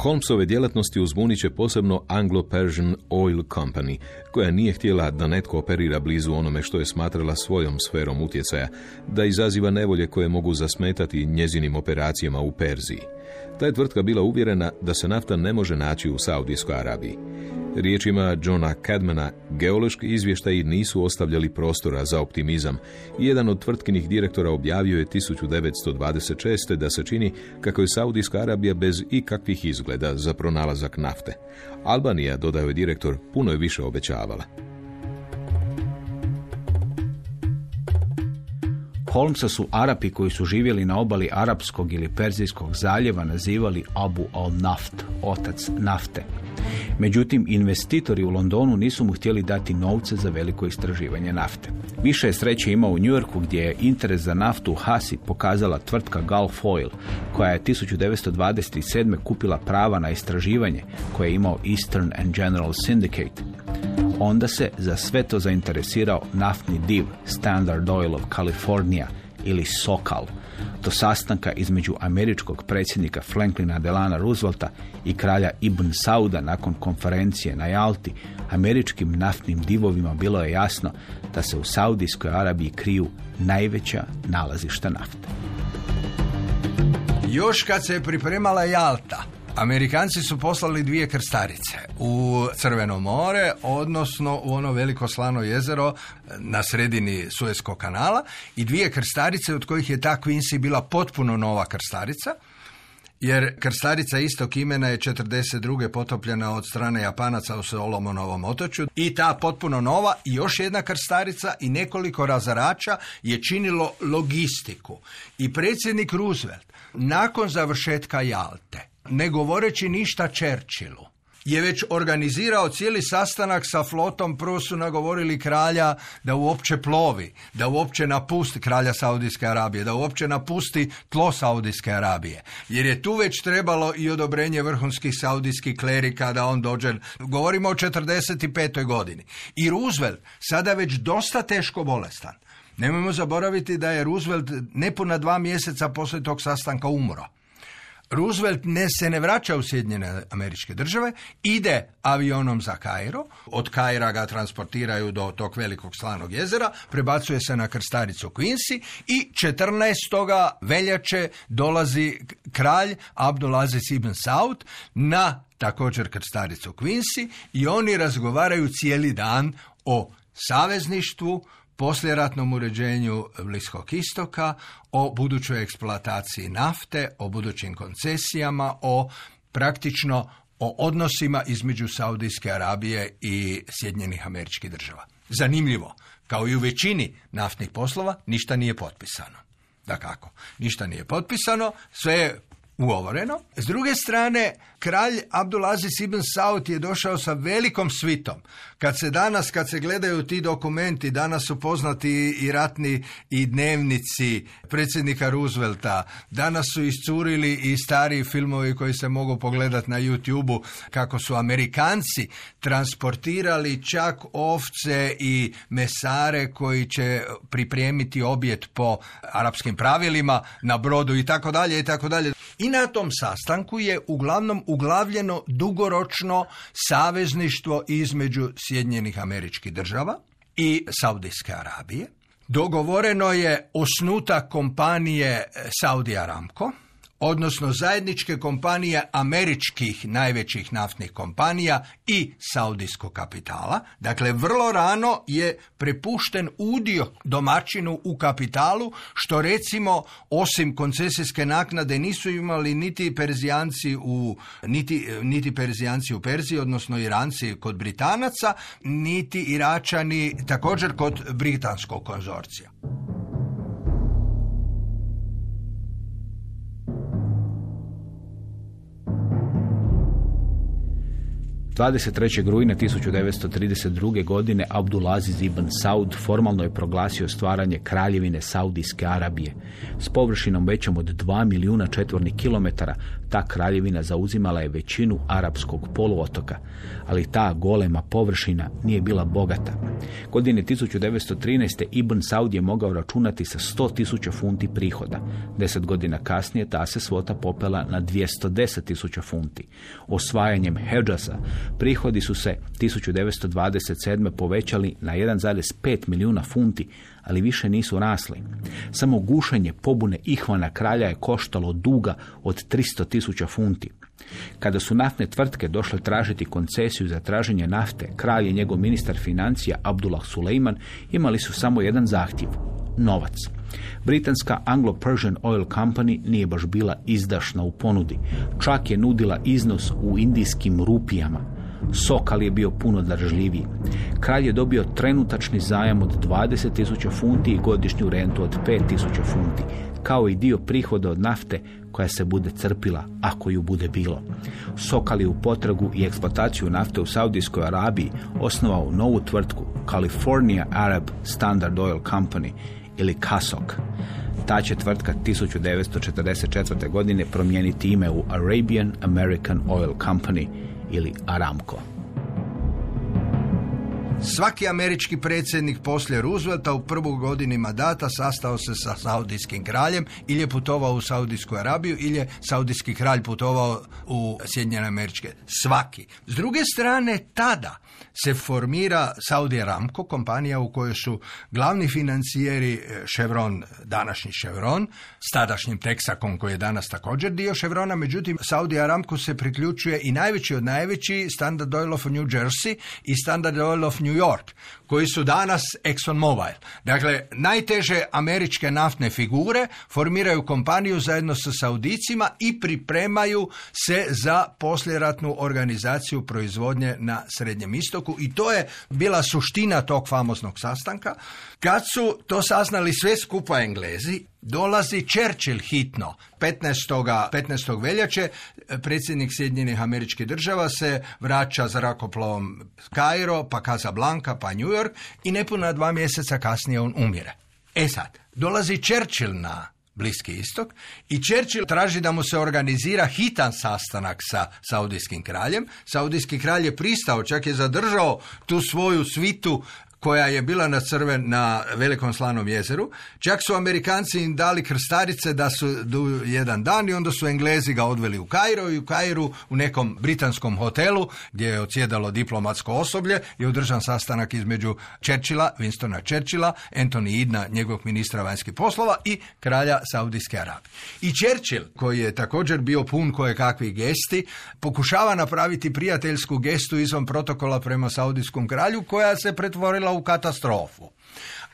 Holmesove djelatnosti uzbunit će posebno Anglo-Persian Oil Company, koja nije htjela da netko operira blizu onome što je smatrala svojom sferom utjecaja, da izaziva nevolje koje mogu zasmetati njezinim operacijama u Perziji. Ta je tvrtka bila uvjerena da se nafta ne može naći u Saudijskoj Arabiji. Riječima Johna Cadmana, geološki izvještaji nisu ostavljali prostora za optimizam jedan od tvrtkinih direktora objavio je 1926. da se čini kako je Saudijska Arabija bez ikakvih izgleda za pronalazak nafte. Albanija, dodao je direktor, puno je više obećavala. Holmesa su Arapi koji su živjeli na obali Arapskog ili Perzijskog zaljeva nazivali Abu al-Naft, otac nafte. Međutim, investitori u Londonu nisu mu htjeli dati novce za veliko istraživanje nafte. Više je sreće imao u Yorku gdje je interes za naftu u Hasi pokazala tvrtka Gulf Oil, koja je 1927. kupila prava na istraživanje koje je imao Eastern and General Syndicate. Onda se za sve to zainteresirao naftni div Standard Oil of California ili SOCAL, do sastanka između američkog predsjednika Franklina Delana Roosevelta i kralja Ibn Sauda nakon konferencije na Jalti, američkim naftnim divovima bilo je jasno da se u Saudijskoj Arabiji kriju najveća nalazišta nafte. Još kad se pripremala Jalta, Amerikanci su poslali dvije krstarice u Crveno more, odnosno u ono veliko slano jezero na sredini Suezkog kanala i dvije krstarice od kojih je ta Quincy bila potpuno nova krstarica jer krstarica istog imena je 42. potopljena od strane Japanaca u Solomonovom otočju i ta potpuno nova i još jedna krstarica i nekoliko razarača je činilo logistiku. I predsjednik Roosevelt nakon završetka Jalte ne govoreći ništa Churchillu, je već organizirao cijeli sastanak sa flotom, prvo su nagovorili kralja da uopće plovi, da uopće napusti kralja Saudijske Arabije, da uopće napusti tlo Saudijske Arabije. Jer je tu već trebalo i odobrenje vrhunskih saudijskih klerika da on dođe, govorimo o 45. godini. I Roosevelt, sada već dosta teško bolestan. Nemojmo zaboraviti da je Roosevelt nepuna dva mjeseca poslije tog sastanka umro. Roosevelt ne se ne vraća u Sjedinjene američke države, ide avionom za Kairo, od Kaira ga transportiraju do tog velikog slanog jezera, prebacuje se na krstaricu Quincy i 14. veljače dolazi kralj Abdulaziz ibn Saud na također krstaricu Quincy i oni razgovaraju cijeli dan o savezništvu, poslijeratnom uređenju Bliskog istoka, o budućoj eksploataciji nafte, o budućim koncesijama, o praktično o odnosima između Saudijske Arabije i Sjedinjenih američkih država. Zanimljivo, kao i u većini naftnih poslova, ništa nije potpisano. Da kako? Ništa nije potpisano, sve je ugovoreno. S druge strane, kralj Abdulaziz ibn Saud je došao sa velikom svitom. Kad se danas, kad se gledaju ti dokumenti, danas su poznati i ratni i dnevnici predsjednika Roosevelta, danas su iscurili i stari filmovi koji se mogu pogledati na youtube kako su Amerikanci transportirali čak ovce i mesare koji će pripremiti objet po arapskim pravilima na brodu i tako dalje i tako dalje. I na tom sastanku je uglavnom uglavljeno dugoročno savezništvo između Sjedinjenih američkih država i Saudijske Arabije. Dogovoreno je osnutak kompanije Saudi Aramco, odnosno zajedničke kompanije američkih najvećih naftnih kompanija i saudijskog kapitala. Dakle, vrlo rano je prepušten udio domaćinu u kapitalu, što recimo, osim koncesijske naknade, nisu imali niti Perzijanci u, niti, niti Perzijanci u Perziji, odnosno Iranci kod Britanaca, niti Iračani također kod britanskog konzorcija. 23. rujna 1932. godine Abdulaziz ibn Saud formalno je proglasio stvaranje kraljevine Saudijske Arabije. S površinom većom od 2 milijuna četvornih kilometara ta kraljevina zauzimala je većinu arapskog poluotoka, ali ta golema površina nije bila bogata. Godine 1913. Ibn Saud je mogao računati sa 100.000 funti prihoda. Deset godina kasnije ta se svota popela na 210.000 funti. Osvajanjem Hedžasa prihodi su se 1927. povećali na 1,5 milijuna funti, ali više nisu rasli. Samo gušenje pobune Ihvana kralja je koštalo duga od 300 tisuća funti. Kada su naftne tvrtke došle tražiti koncesiju za traženje nafte, kralj i njegov ministar financija Abdullah Suleiman imali su samo jedan zahtjev, novac. Britanska Anglo-Persian Oil Company nije baš bila izdašna u ponudi. Čak je nudila iznos u indijskim rupijama. Sokal je bio puno daržljiviji. Kralj je dobio trenutačni zajam od 20.000 funti i godišnju rentu od 5.000 funti, kao i dio prihoda od nafte koja se bude crpila ako ju bude bilo. Sokal je u potragu i eksploataciju nafte u Saudijskoj Arabiji osnovao novu tvrtku California Arab Standard Oil Company ili CASOC. Ta će tvrtka 1944. godine promijeniti ime u Arabian American Oil Company ili Aramco. Svaki američki predsjednik poslije Roosevelta u prvu godini mandata sastao se sa saudijskim kraljem ili je putovao u Saudijsku Arabiju ili je saudijski kralj putovao u Sjedinjene američke. Svaki. S druge strane, tada se formira Saudi Aramco, kompanija u kojoj su glavni financijeri e, Chevron, današnji Chevron, s tadašnjim Texakom koji je danas također dio Chevrona, međutim Saudi Aramco se priključuje i najveći od najveći Standard Oil of New Jersey i Standard Oil of New York, koji su danas ExxonMobil. Dakle, najteže američke naftne figure formiraju kompaniju zajedno sa Saudicima i pripremaju se za posljeratnu organizaciju proizvodnje na Srednjem istoku i to je bila suština tog famoznog sastanka. Kad su to saznali sve skupa Englezi, dolazi Churchill hitno. 15. 15. veljače predsjednik Sjedinjenih američkih država se vraća zrakoplovom Kairo, pa Casablanca, pa New i nepuna dva mjeseca kasnije on umire. E sad, dolazi Churchill na Bliski istok i Churchill traži da mu se organizira hitan sastanak sa saudijskim kraljem. Saudijski kralj je pristao, čak je zadržao tu svoju svitu koja je bila na crven na Velikom slanom jezeru. Čak su Amerikanci im dali krstarice da su jedan dan i onda su Englezi ga odveli u Kairo i u Kairu u nekom britanskom hotelu gdje je odsjedalo diplomatsko osoblje i održan sastanak između Churchilla, Winstona Churchilla, Anthony Idna, njegovog ministra vanjskih poslova i kralja Saudijske Arabije. I Churchill, koji je također bio pun koje kakvih gesti, pokušava napraviti prijateljsku gestu izvan protokola prema Saudijskom kralju koja se pretvorila u katastrofu.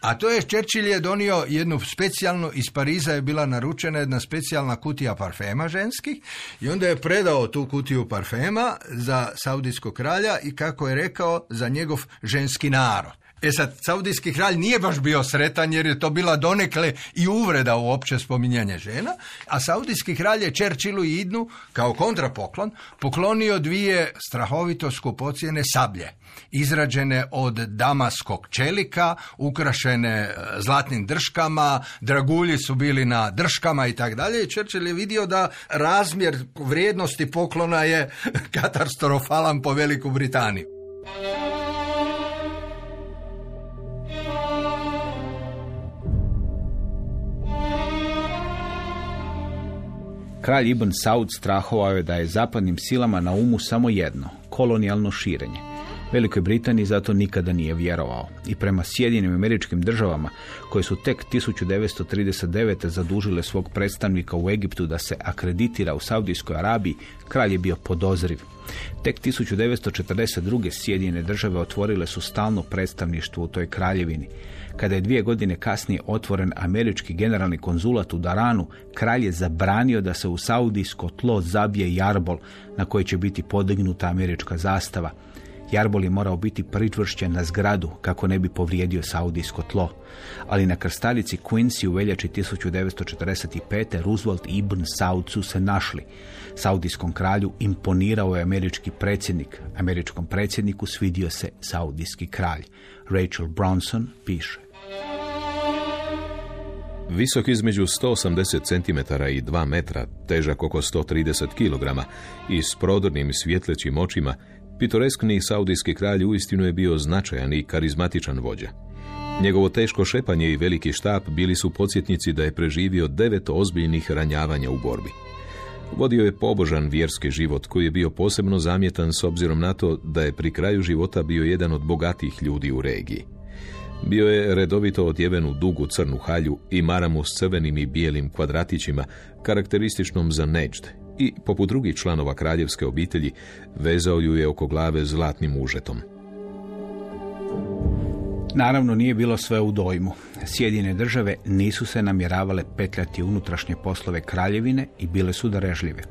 A to je Churchill je donio jednu specijalnu, iz Pariza je bila naručena jedna specijalna kutija parfema ženskih i onda je predao tu kutiju parfema za saudijskog kralja i kako je rekao za njegov ženski narod. E sad, saudijski kralj nije baš bio sretan jer je to bila donekle i uvreda uopće spominjanje žena, a saudijski kralj je Čerčilu i Idnu kao kontrapoklon poklonio dvije strahovito skupocjene sablje izrađene od damaskog čelika, ukrašene e, zlatnim drškama, dragulji su bili na drškama i tako dalje. Churchill je vidio da razmjer vrijednosti poklona je katastrofalan po Veliku Britaniju. Kralj Ibn Saud strahovao je da je zapadnim silama na umu samo jedno, kolonijalno širenje. Velikoj Britaniji zato nikada nije vjerovao. I prema Sjedinim američkim državama, koje su tek 1939. zadužile svog predstavnika u Egiptu da se akreditira u Saudijskoj Arabiji, kralj je bio podozriv. Tek 1942. Sjedinjene države otvorile su stalno predstavništvo u toj kraljevini. Kada je dvije godine kasnije otvoren američki generalni konzulat u Daranu, kralj je zabranio da se u saudijsko tlo zabije jarbol na koji će biti podignuta američka zastava. Jarbol je morao biti pritvršćen na zgradu kako ne bi povrijedio saudijsko tlo. Ali na krstarici Quincy u veljači 1945. Roosevelt i Ibn Saud su se našli. Saudijskom kralju imponirao je američki predsjednik. Američkom predsjedniku svidio se saudijski kralj. Rachel Bronson piše. Visok između 180 cm i 2 metra, težak oko 130 kg i s prodornim svjetlećim očima, pitoreskni saudijski kralj uistinu je bio značajan i karizmatičan vođa. Njegovo teško šepanje i veliki štap bili su podsjetnici da je preživio devet ozbiljnih ranjavanja u borbi. Vodio je pobožan vjerski život koji je bio posebno zamjetan s obzirom na to da je pri kraju života bio jedan od bogatih ljudi u regiji. Bio je redovito odjeven u dugu crnu halju i maramu s crvenim i bijelim kvadratićima, karakterističnom za neđd, i, poput drugih članova kraljevske obitelji, vezao ju je oko glave zlatnim užetom. Naravno nije bilo sve u dojmu. Sjedine države nisu se namjeravale petljati unutrašnje poslove kraljevine i bile su darežljive.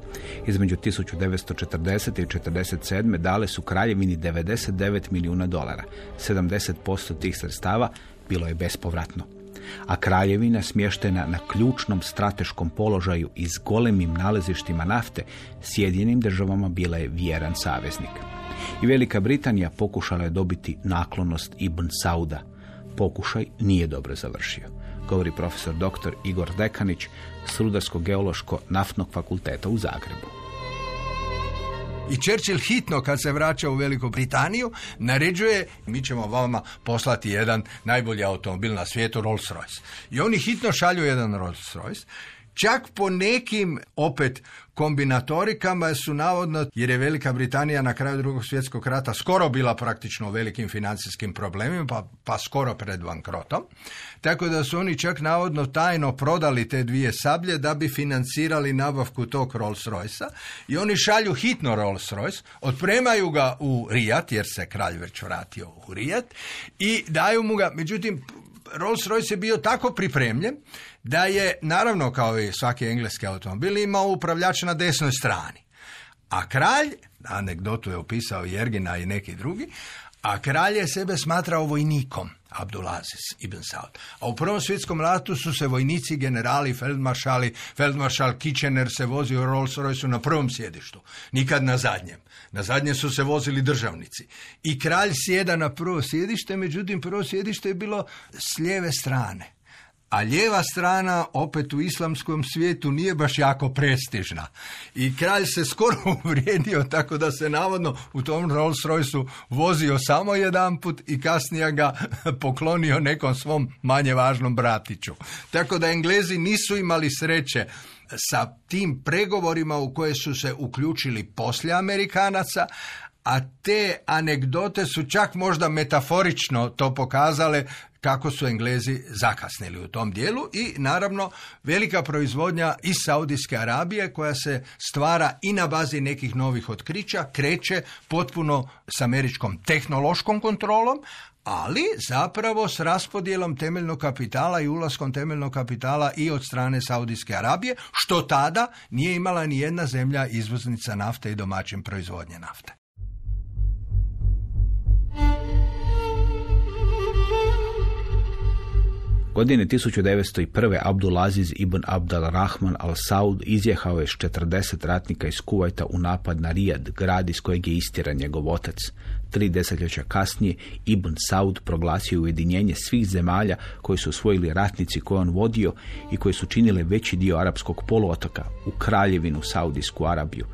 Između 1940. i 1947. dale su kraljevini 99 milijuna dolara. 70% tih sredstava bilo je bespovratno. A kraljevina smještena na ključnom strateškom položaju i s golemim nalezištima nafte, Sjedinim državama bila je vjeran saveznik. I Velika Britanija pokušala je dobiti naklonost Ibn Sauda. Pokušaj nije dobro završio, govori profesor dr. Igor Dekanić s Rudarsko-geološko-naftnog fakulteta u Zagrebu. I Churchill hitno kad se vraća u Veliku Britaniju naređuje mi ćemo vama poslati jedan najbolji automobil na svijetu Rolls Royce. I oni hitno šalju jedan Rolls Royce. Čak po nekim opet kombinatorikama su navodno, jer je Velika Britanija na kraju drugog svjetskog rata skoro bila praktično u velikim financijskim problemima, pa, pa skoro pred bankrotom. Tako da su oni čak navodno tajno prodali te dvije sablje da bi financirali nabavku tog Rolls Royce-a i oni šalju hitno Rolls Royce, otpremaju ga u Rijat, jer se kralj već vratio u Rijat i daju mu ga, međutim Rolls Royce je bio tako pripremljen da je, naravno kao i svaki engleski automobil, imao upravljača na desnoj strani. A kralj, anegdotu je opisao Jergina i neki drugi, a kralj je sebe smatrao vojnikom, Abdulaziz ibn Saud. A u Prvom svjetskom ratu su se vojnici, generali, feldmaršali, feldmaršal Kitchener se vozio u Rolls Royce na prvom sjedištu, nikad na zadnjem. Na zadnjem su se vozili državnici. I kralj sjeda na prvo sjedište, međutim prvo sjedište je bilo s lijeve strane a lijeva strana opet u islamskom svijetu nije baš jako prestižna. I kralj se skoro uvrijedio tako da se navodno u tom Rolls Royce vozio samo jedanput i kasnije ga poklonio nekom svom manje važnom bratiću. Tako da Englezi nisu imali sreće sa tim pregovorima u koje su se uključili poslije Amerikanaca, a te anegdote su čak možda metaforično to pokazale kako su Englezi zakasnili u tom dijelu i naravno velika proizvodnja iz Saudijske Arabije koja se stvara i na bazi nekih novih otkrića, kreće potpuno s američkom tehnološkom kontrolom, ali zapravo s raspodjelom temeljnog kapitala i ulaskom temeljnog kapitala i od strane Saudijske Arabije, što tada nije imala ni jedna zemlja izvoznica nafte i domaćin proizvodnje nafte. Godine 1901. Abdulaziz ibn Abdal Rahman al-Saud izjehao je s 40 ratnika iz Kuvajta u napad na Rijad, grad iz kojeg je istjeran njegov otac. Tri desetljeća kasnije Ibn Saud proglasio ujedinjenje svih zemalja koje su osvojili ratnici koje on vodio i koje su činile veći dio arapskog poluotoka u kraljevinu Saudijsku Arabiju.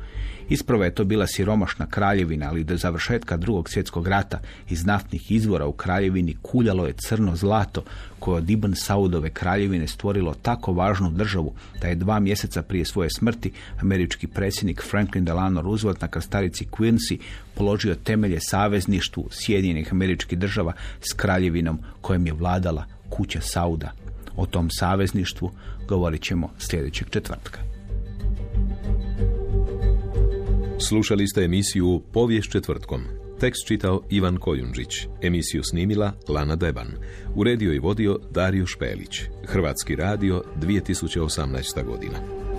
Isprava je to bila siromašna kraljevina, ali do završetka drugog svjetskog rata iz naftnih izvora u kraljevini kuljalo je crno zlato koje od Ibn Saudove kraljevine stvorilo tako važnu državu da je dva mjeseca prije svoje smrti američki predsjednik Franklin Delano Roosevelt na krstarici Quincy položio temelje savezništvu Sjedinjenih američkih država s kraljevinom kojom je vladala kuća Sauda. O tom savezništvu govorit ćemo sljedećeg četvrtka. Slušali ste emisiju Povijest četvrtkom. Tekst čitao Ivan Kojundžić. Emisiju snimila Lana Deban. Uredio i vodio Dario Špelić. Hrvatski radio 2018. godina.